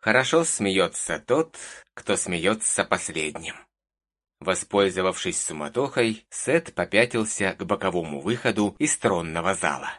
Хорошо смеется тот, кто смеется последним. Воспользовавшись суматохой, Сет попятился к боковому выходу из тронного зала.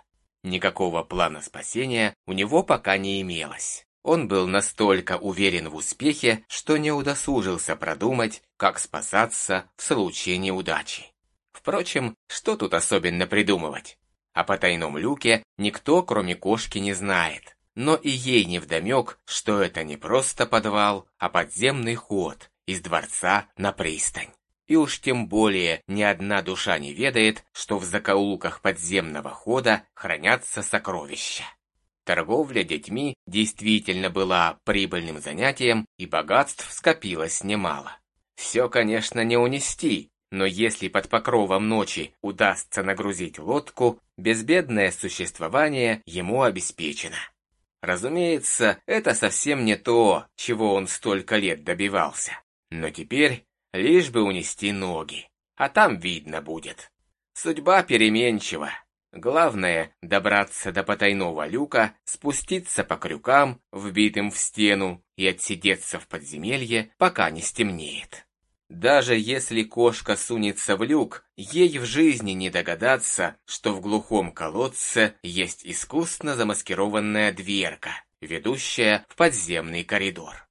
Никакого плана спасения у него пока не имелось. Он был настолько уверен в успехе, что не удосужился продумать, как спасаться в случае неудачи. Впрочем, что тут особенно придумывать? О потайном люке никто, кроме кошки, не знает. Но и ей невдомек, что это не просто подвал, а подземный ход из дворца на пристань. И уж тем более ни одна душа не ведает, что в закоулках подземного хода хранятся сокровища. Торговля детьми действительно была прибыльным занятием, и богатств скопилось немало. Все, конечно, не унести, но если под покровом ночи удастся нагрузить лодку, безбедное существование ему обеспечено. Разумеется, это совсем не то, чего он столько лет добивался. Но теперь лишь бы унести ноги, а там видно будет. Судьба переменчива. Главное – добраться до потайного люка, спуститься по крюкам, вбитым в стену, и отсидеться в подземелье, пока не стемнеет. Даже если кошка сунется в люк, ей в жизни не догадаться, что в глухом колодце есть искусно замаскированная дверка, ведущая в подземный коридор.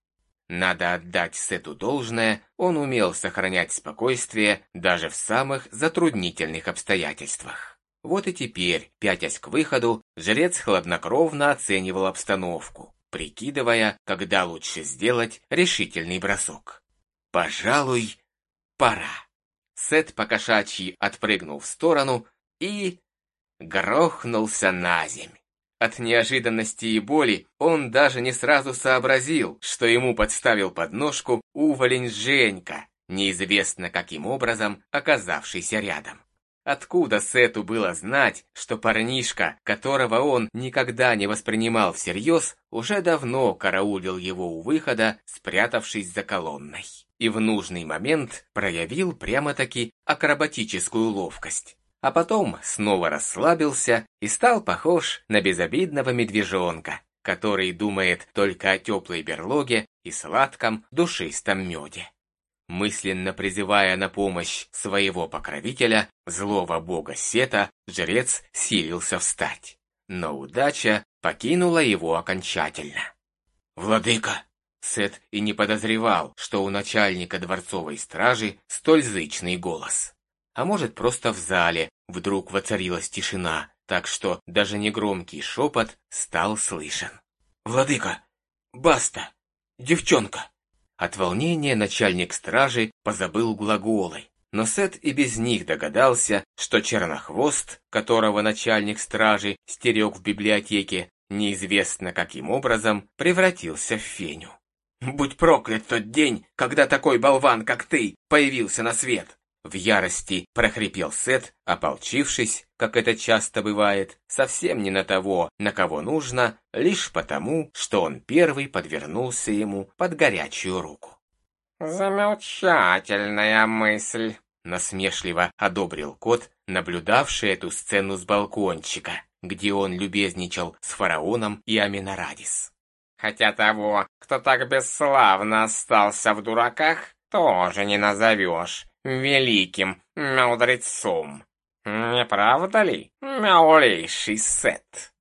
Надо отдать Сету должное, он умел сохранять спокойствие даже в самых затруднительных обстоятельствах. Вот и теперь, пятясь к выходу, жрец хладнокровно оценивал обстановку, прикидывая, когда лучше сделать решительный бросок. «Пожалуй, пора». Сет покошачьи отпрыгнул в сторону и... грохнулся на земь. От неожиданности и боли он даже не сразу сообразил, что ему подставил подножку уволень Женька, неизвестно каким образом оказавшийся рядом. Откуда Сету было знать, что парнишка, которого он никогда не воспринимал всерьез, уже давно караулил его у выхода, спрятавшись за колонной. И в нужный момент проявил прямо-таки акробатическую ловкость а потом снова расслабился и стал похож на безобидного медвежонка, который думает только о теплой берлоге и сладком душистом меде. Мысленно призывая на помощь своего покровителя, злого бога Сета, жрец силился встать. Но удача покинула его окончательно. «Владыка!» Сет и не подозревал, что у начальника дворцовой стражи столь зычный голос а может просто в зале вдруг воцарилась тишина, так что даже негромкий шепот стал слышен. «Владыка! Баста! Девчонка!» От волнения начальник стражи позабыл глаголы, но Сет и без них догадался, что чернохвост, которого начальник стражи стерег в библиотеке, неизвестно каким образом превратился в феню. «Будь проклят тот день, когда такой болван, как ты, появился на свет!» В ярости прохрипел Сет, ополчившись, как это часто бывает, совсем не на того, на кого нужно, лишь потому, что он первый подвернулся ему под горячую руку. «Замечательная мысль», — насмешливо одобрил кот, наблюдавший эту сцену с балкончика, где он любезничал с фараоном и Аминарадис. «Хотя того, кто так бесславно остался в дураках, тоже не назовешь великим мудрецом. Не правда ли, милейший Сет?